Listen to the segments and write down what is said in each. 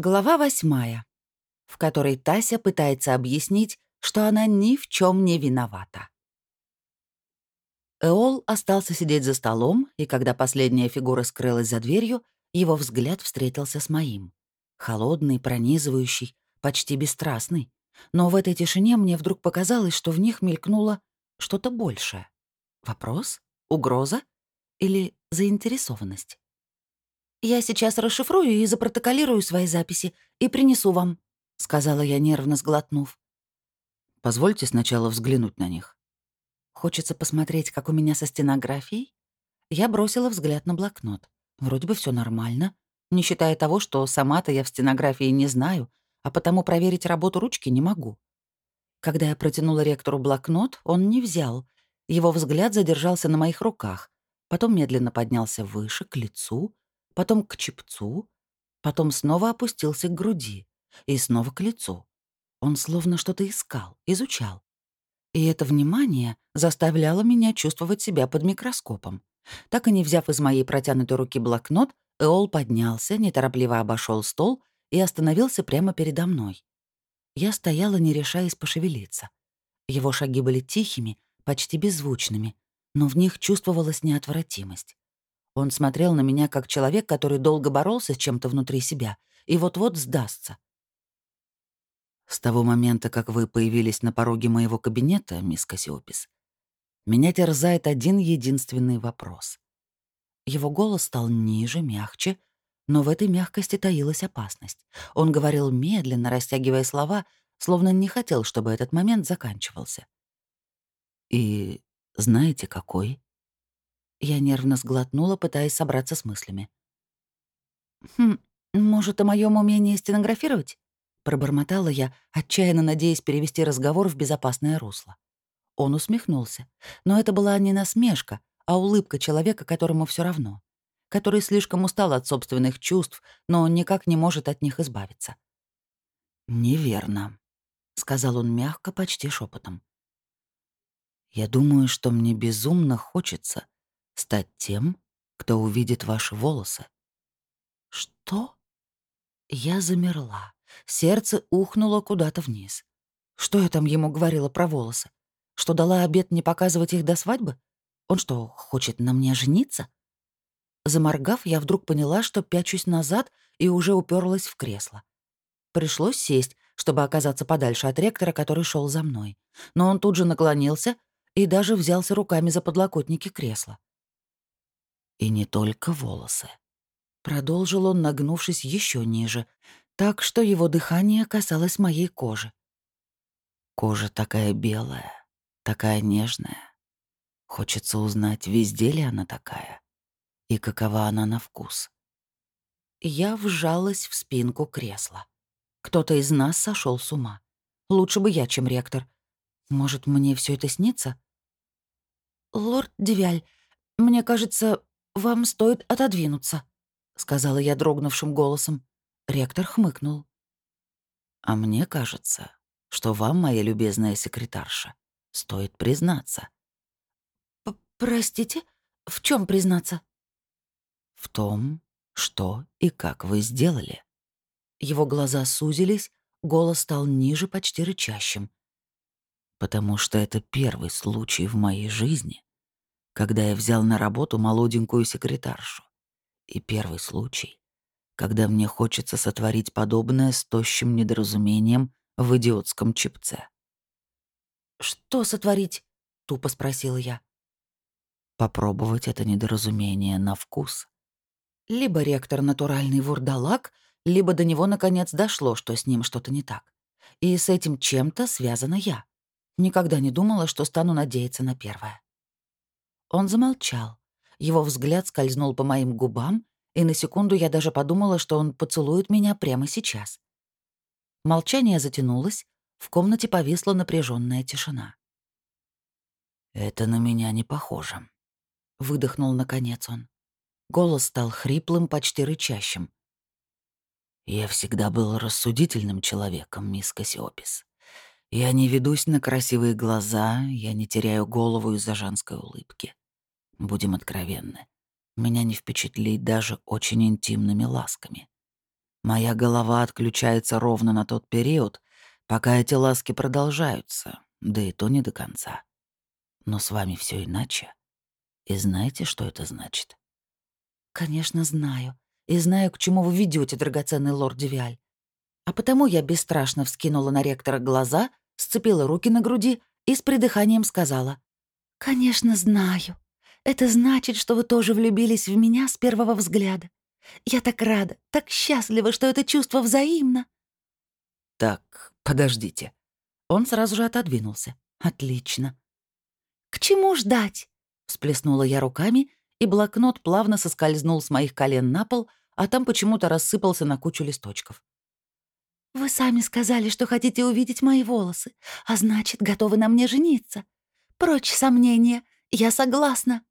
Глава восьмая, в которой Тася пытается объяснить, что она ни в чем не виновата. Эол остался сидеть за столом, и когда последняя фигура скрылась за дверью, его взгляд встретился с моим. Холодный, пронизывающий, почти бесстрастный. Но в этой тишине мне вдруг показалось, что в них мелькнуло что-то большее. Вопрос? Угроза? Или заинтересованность? «Я сейчас расшифрую и запротоколирую свои записи и принесу вам», — сказала я, нервно сглотнув. «Позвольте сначала взглянуть на них». Хочется посмотреть, как у меня со стенографией? Я бросила взгляд на блокнот. Вроде бы все нормально, не считая того, что сама-то я в стенографии не знаю, а потому проверить работу ручки не могу. Когда я протянула ректору блокнот, он не взял. Его взгляд задержался на моих руках, потом медленно поднялся выше, к лицу, потом к чепцу, потом снова опустился к груди и снова к лицу. Он словно что-то искал, изучал. И это внимание заставляло меня чувствовать себя под микроскопом. Так и не взяв из моей протянутой руки блокнот, Эол поднялся, неторопливо обошел стол и остановился прямо передо мной. Я стояла, не решаясь пошевелиться. Его шаги были тихими, почти беззвучными, но в них чувствовалась неотвратимость. Он смотрел на меня как человек, который долго боролся с чем-то внутри себя и вот-вот сдастся. С того момента, как вы появились на пороге моего кабинета, мисс Кассиопис, меня терзает один единственный вопрос. Его голос стал ниже, мягче, но в этой мягкости таилась опасность. Он говорил медленно, растягивая слова, словно не хотел, чтобы этот момент заканчивался. «И знаете, какой?» Я нервно сглотнула, пытаясь собраться с мыслями. «Хм, может, о моем умении стенографировать?» Пробормотала я, отчаянно надеясь перевести разговор в безопасное русло. Он усмехнулся. Но это была не насмешка, а улыбка человека, которому все равно. Который слишком устал от собственных чувств, но никак не может от них избавиться. «Неверно», — сказал он мягко, почти шепотом. «Я думаю, что мне безумно хочется, Стать тем, кто увидит ваши волосы. Что? Я замерла. Сердце ухнуло куда-то вниз. Что я там ему говорила про волосы? Что дала обед не показывать их до свадьбы? Он что, хочет на мне жениться? Заморгав, я вдруг поняла, что пячусь назад и уже уперлась в кресло. Пришлось сесть, чтобы оказаться подальше от ректора, который шел за мной. Но он тут же наклонился и даже взялся руками за подлокотники кресла. И не только волосы. Продолжил он, нагнувшись еще ниже, так что его дыхание касалось моей кожи. Кожа такая белая, такая нежная. Хочется узнать, везде ли она такая и какова она на вкус. Я вжалась в спинку кресла. Кто-то из нас сошел с ума. Лучше бы я, чем ректор. Может, мне все это снится? «Лорд Девяль, мне кажется, «Вам стоит отодвинуться», — сказала я дрогнувшим голосом. Ректор хмыкнул. «А мне кажется, что вам, моя любезная секретарша, стоит признаться». П «Простите, в чем признаться?» «В том, что и как вы сделали». Его глаза сузились, голос стал ниже, почти рычащим. «Потому что это первый случай в моей жизни, когда я взял на работу молоденькую секретаршу. И первый случай, когда мне хочется сотворить подобное с тощим недоразумением в идиотском чипце. «Что сотворить?» — тупо спросила я. Попробовать это недоразумение на вкус. Либо ректор натуральный вурдалак, либо до него наконец дошло, что с ним что-то не так. И с этим чем-то связана я. Никогда не думала, что стану надеяться на первое. Он замолчал. Его взгляд скользнул по моим губам, и на секунду я даже подумала, что он поцелует меня прямо сейчас. Молчание затянулось, в комнате повисла напряженная тишина. «Это на меня не похоже», — выдохнул наконец он. Голос стал хриплым, почти рычащим. «Я всегда был рассудительным человеком, мисс Кассиопис. Я не ведусь на красивые глаза, я не теряю голову из-за женской улыбки. Будем откровенны. Меня не впечатлить даже очень интимными ласками. Моя голова отключается ровно на тот период, пока эти ласки продолжаются, да и то не до конца. Но с вами все иначе. И знаете, что это значит? Конечно, знаю. И знаю, к чему вы ведете, драгоценный лорд Девиаль. А потому я бесстрашно вскинула на ректора глаза, сцепила руки на груди и с придыханием сказала. «Конечно, знаю. Это значит, что вы тоже влюбились в меня с первого взгляда. Я так рада, так счастлива, что это чувство взаимно». «Так, подождите». Он сразу же отодвинулся. «Отлично». «К чему ждать?» — всплеснула я руками, и блокнот плавно соскользнул с моих колен на пол, а там почему-то рассыпался на кучу листочков. «Вы сами сказали, что хотите увидеть мои волосы, а значит, готовы на мне жениться. Прочь сомнения, я согласна».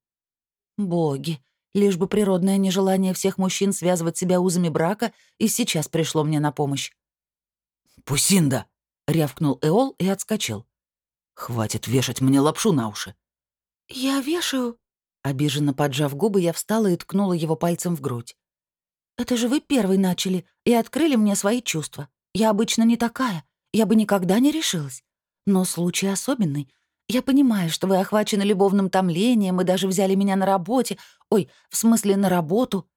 Боги, лишь бы природное нежелание всех мужчин связывать себя узами брака и сейчас пришло мне на помощь. «Пусинда!» — рявкнул Эол и отскочил. «Хватит вешать мне лапшу на уши». «Я вешаю?» Обиженно поджав губы, я встала и ткнула его пальцем в грудь. «Это же вы первый начали и открыли мне свои чувства. Я обычно не такая, я бы никогда не решилась. Но случай особенный. Я понимаю, что вы охвачены любовным томлением и даже взяли меня на работе. Ой, в смысле, на работу».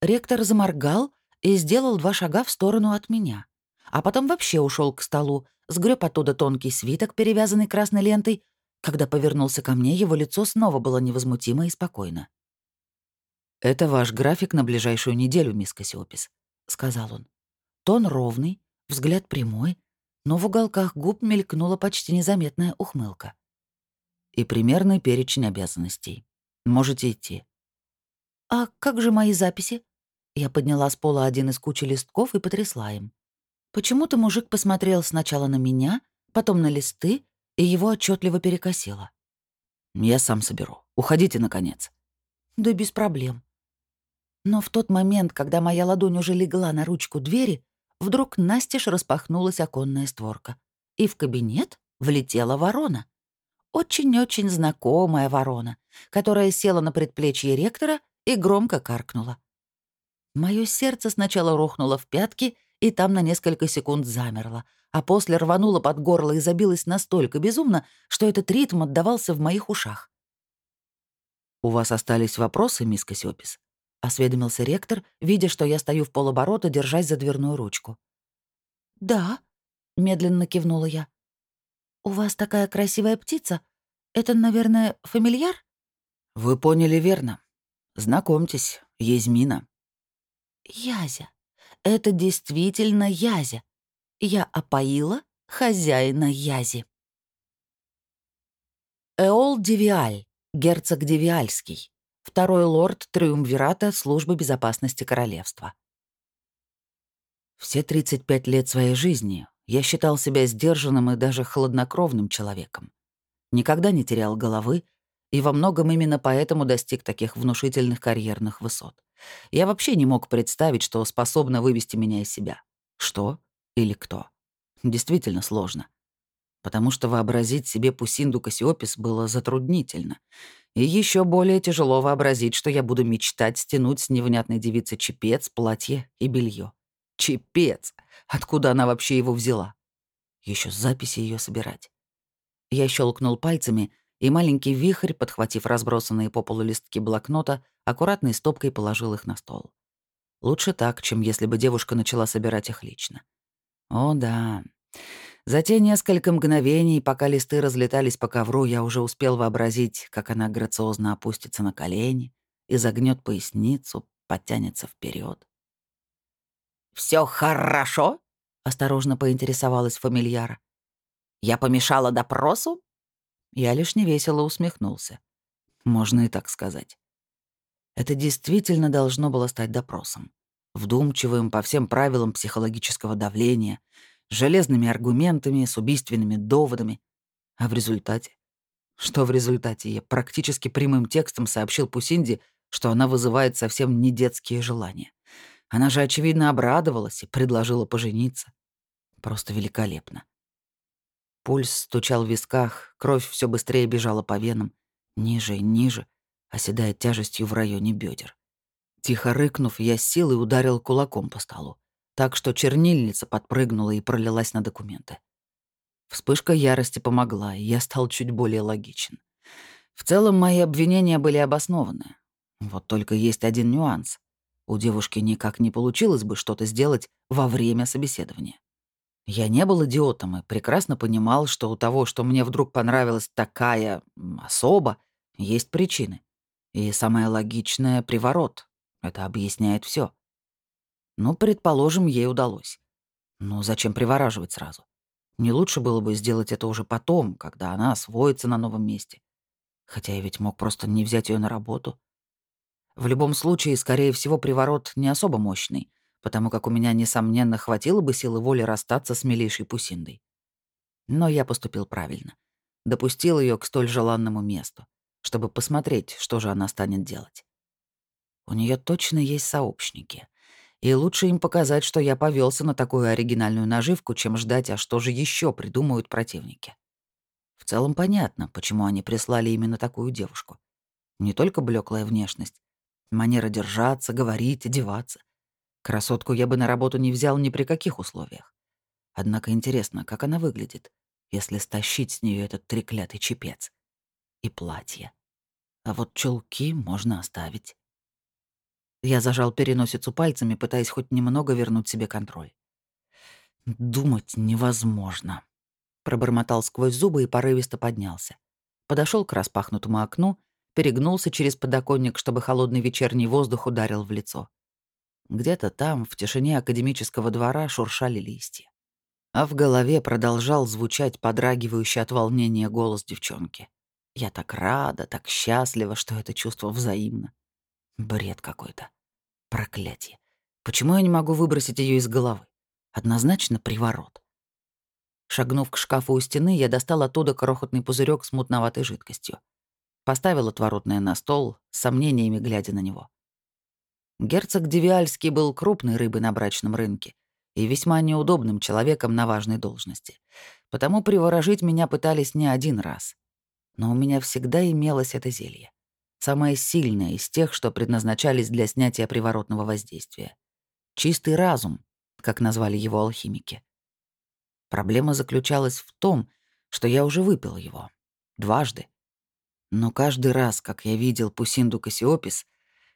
Ректор заморгал и сделал два шага в сторону от меня. А потом вообще ушел к столу, сгреб оттуда тонкий свиток, перевязанный красной лентой. Когда повернулся ко мне, его лицо снова было невозмутимо и спокойно. «Это ваш график на ближайшую неделю, мисс Кассиопис», — сказал он. Тон ровный, взгляд прямой, но в уголках губ мелькнула почти незаметная ухмылка и примерный перечень обязанностей. Можете идти». «А как же мои записи?» Я подняла с пола один из кучи листков и потрясла им. Почему-то мужик посмотрел сначала на меня, потом на листы, и его отчетливо перекосило. «Я сам соберу. Уходите, наконец». «Да без проблем». Но в тот момент, когда моя ладонь уже легла на ручку двери, вдруг настежь распахнулась оконная створка, и в кабинет влетела ворона очень-очень знакомая ворона, которая села на предплечье ректора и громко каркнула. Моё сердце сначала рухнуло в пятки и там на несколько секунд замерло, а после рвануло под горло и забилось настолько безумно, что этот ритм отдавался в моих ушах. «У вас остались вопросы, мисс Кассиопис?» — осведомился ректор, видя, что я стою в полоборота, держась за дверную ручку. «Да», — медленно кивнула я. «У вас такая красивая птица. Это, наверное, фамильяр?» «Вы поняли верно. Знакомьтесь, Езмина». «Язя. Это действительно Язя. Я опоила хозяина Язи». Эол Девиаль, герцог Девиальский, второй лорд Триумвирата Службы безопасности королевства. Все 35 лет своей жизни я считал себя сдержанным и даже хладнокровным человеком. Никогда не терял головы, и во многом именно поэтому достиг таких внушительных карьерных высот. Я вообще не мог представить, что способно вывести меня из себя. Что или кто? Действительно сложно. Потому что вообразить себе Пусинду Кассиопис было затруднительно. И еще более тяжело вообразить, что я буду мечтать стянуть с невнятной девицы чепец, платье и белье. Чепец! Откуда она вообще его взяла? Еще записи ее собирать. Я щелкнул пальцами, и маленький вихрь, подхватив разбросанные по полу листки блокнота, аккуратной стопкой положил их на стол. Лучше так, чем если бы девушка начала собирать их лично. О, да. За те несколько мгновений, пока листы разлетались по ковру, я уже успел вообразить, как она грациозно опустится на колени, и загнет поясницу, подтянется вперед. Все хорошо?» — осторожно поинтересовалась фамильяра. «Я помешала допросу?» Я лишь невесело усмехнулся. Можно и так сказать. Это действительно должно было стать допросом. Вдумчивым по всем правилам психологического давления, с железными аргументами, с убийственными доводами. А в результате? Что в результате? Я практически прямым текстом сообщил Пусинде, что она вызывает совсем не детские желания. Она же, очевидно, обрадовалась и предложила пожениться. Просто великолепно. Пульс стучал в висках, кровь все быстрее бежала по венам, ниже и ниже, оседая тяжестью в районе бедер. Тихо рыкнув, я с силой ударил кулаком по столу. так что чернильница подпрыгнула и пролилась на документы. Вспышка ярости помогла, и я стал чуть более логичен. В целом, мои обвинения были обоснованы. Вот только есть один нюанс. У девушки никак не получилось бы что-то сделать во время собеседования. Я не был идиотом и прекрасно понимал, что у того, что мне вдруг понравилась такая особа, есть причины. И самое логичное — приворот. Это объясняет все. Ну, предположим, ей удалось. Ну, зачем привораживать сразу? Не лучше было бы сделать это уже потом, когда она освоится на новом месте. Хотя я ведь мог просто не взять ее на работу. В любом случае, скорее всего, приворот не особо мощный, потому как у меня, несомненно, хватило бы силы воли расстаться с милейшей Пусиндой. Но я поступил правильно. Допустил ее к столь желанному месту, чтобы посмотреть, что же она станет делать. У нее точно есть сообщники — и лучше им показать, что я повелся на такую оригинальную наживку, чем ждать, а что же еще придумают противники. В целом понятно, почему они прислали именно такую девушку. Не только блеклая внешность, манера держаться, говорить, одеваться. Красотку я бы на работу не взял ни при каких условиях. Однако интересно, как она выглядит, если стащить с нее этот треклятый чепец. И платье. А вот чулки можно оставить. Я зажал переносицу пальцами, пытаясь хоть немного вернуть себе контроль. «Думать невозможно», — пробормотал сквозь зубы и порывисто поднялся. Подошел к распахнутому окну, перегнулся через подоконник, чтобы холодный вечерний воздух ударил в лицо. Где-то там, в тишине академического двора, шуршали листья. А в голове продолжал звучать подрагивающий от волнения голос девчонки. Я так рада, так счастлива, что это чувство взаимно. Бред какой-то. Проклятие. Почему я не могу выбросить ее из головы? Однозначно приворот. Шагнув к шкафу у стены, я достал оттуда крохотный пузырек с мутноватой жидкостью. Поставил отворотное на стол, с сомнениями глядя на него. Герцог Девиальский был крупной рыбой на брачном рынке и весьма неудобным человеком на важной должности. Потому приворожить меня пытались не один раз. Но у меня всегда имелось это зелье. Самое сильное из тех, что предназначались для снятия приворотного воздействия. Чистый разум, как назвали его алхимики. Проблема заключалась в том, что я уже выпил его. Дважды. Но каждый раз, как я видел Пусинду Кассиопис,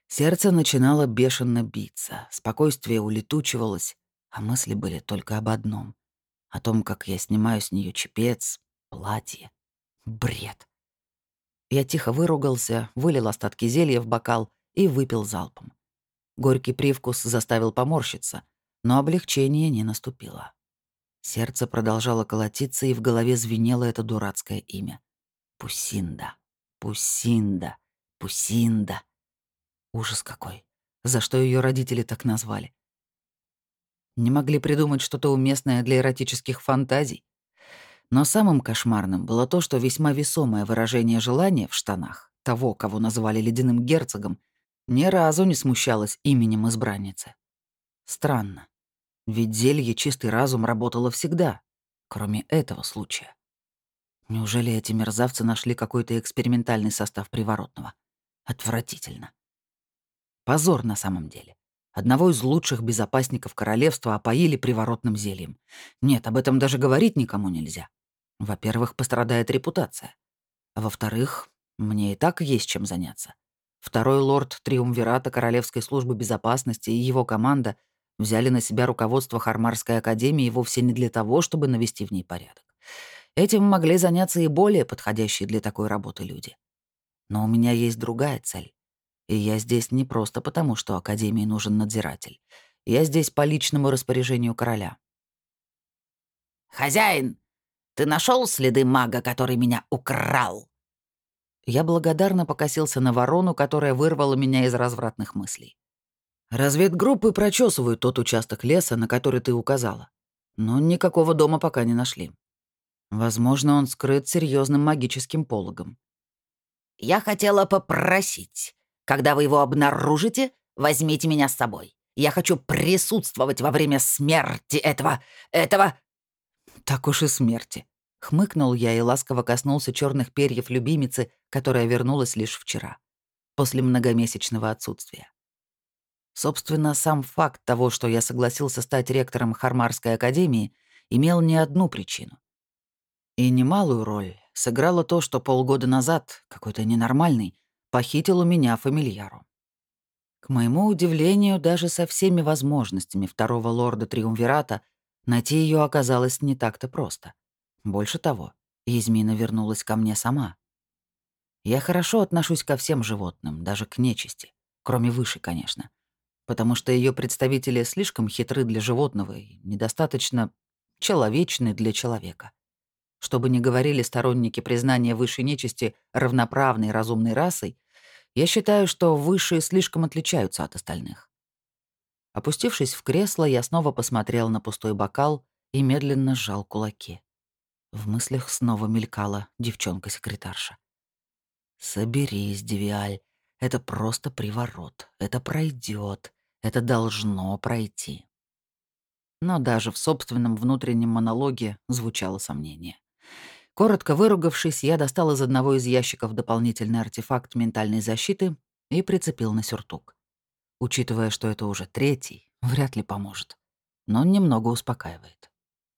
сердце начинало бешено биться, спокойствие улетучивалось, а мысли были только об одном — о том, как я снимаю с нее чепец, платье. Бред. Я тихо выругался, вылил остатки зелья в бокал и выпил залпом. Горький привкус заставил поморщиться, но облегчение не наступило. Сердце продолжало колотиться, и в голове звенело это дурацкое имя. Пусинда, Пусинда, Пусинда. Ужас какой. За что ее родители так назвали? Не могли придумать что-то уместное для эротических фантазий? Но самым кошмарным было то, что весьма весомое выражение желания в штанах того, кого называли ледяным герцогом, ни разу не смущалось именем избранницы. Странно. Ведь зелье «Чистый разум» работало всегда, кроме этого случая. Неужели эти мерзавцы нашли какой-то экспериментальный состав приворотного? Отвратительно. Позор на самом деле. Одного из лучших безопасников королевства опоили приворотным зельем. Нет, об этом даже говорить никому нельзя. Во-первых, пострадает репутация. Во-вторых, мне и так есть чем заняться. Второй лорд Триумвирата Королевской службы безопасности и его команда взяли на себя руководство Хармарской академии вовсе не для того, чтобы навести в ней порядок. Этим могли заняться и более подходящие для такой работы люди. Но у меня есть другая цель. И я здесь не просто потому, что Академии нужен надзиратель. Я здесь по личному распоряжению короля. «Хозяин, ты нашел следы мага, который меня украл?» Я благодарно покосился на ворону, которая вырвала меня из развратных мыслей. Разведгруппы прочесывают тот участок леса, на который ты указала. Но никакого дома пока не нашли. Возможно, он скрыт серьезным магическим пологом. «Я хотела попросить, когда вы его обнаружите, возьмите меня с собой. Я хочу присутствовать во время смерти этого... этого...» Так уж и смерти. Хмыкнул я и ласково коснулся черных перьев любимицы, которая вернулась лишь вчера, после многомесячного отсутствия. Собственно, сам факт того, что я согласился стать ректором Хармарской академии, имел не одну причину. И немалую роль сыграло то, что полгода назад какой-то ненормальный похитил у меня фамильяру. К моему удивлению, даже со всеми возможностями второго лорда Триумвирата найти ее оказалось не так-то просто. Больше того, Измина вернулась ко мне сама. Я хорошо отношусь ко всем животным, даже к нечисти, кроме выше, конечно потому что ее представители слишком хитры для животного и недостаточно человечны для человека. Что бы ни говорили сторонники признания высшей нечисти равноправной разумной расой, я считаю, что высшие слишком отличаются от остальных. Опустившись в кресло, я снова посмотрел на пустой бокал и медленно сжал кулаки. В мыслях снова мелькала девчонка-секретарша. «Соберись, Девиаль, это просто приворот. Это пройдет. Это должно пройти. Но даже в собственном внутреннем монологе звучало сомнение. Коротко выругавшись, я достал из одного из ящиков дополнительный артефакт ментальной защиты и прицепил на сюртук. Учитывая, что это уже третий, вряд ли поможет. Но немного успокаивает.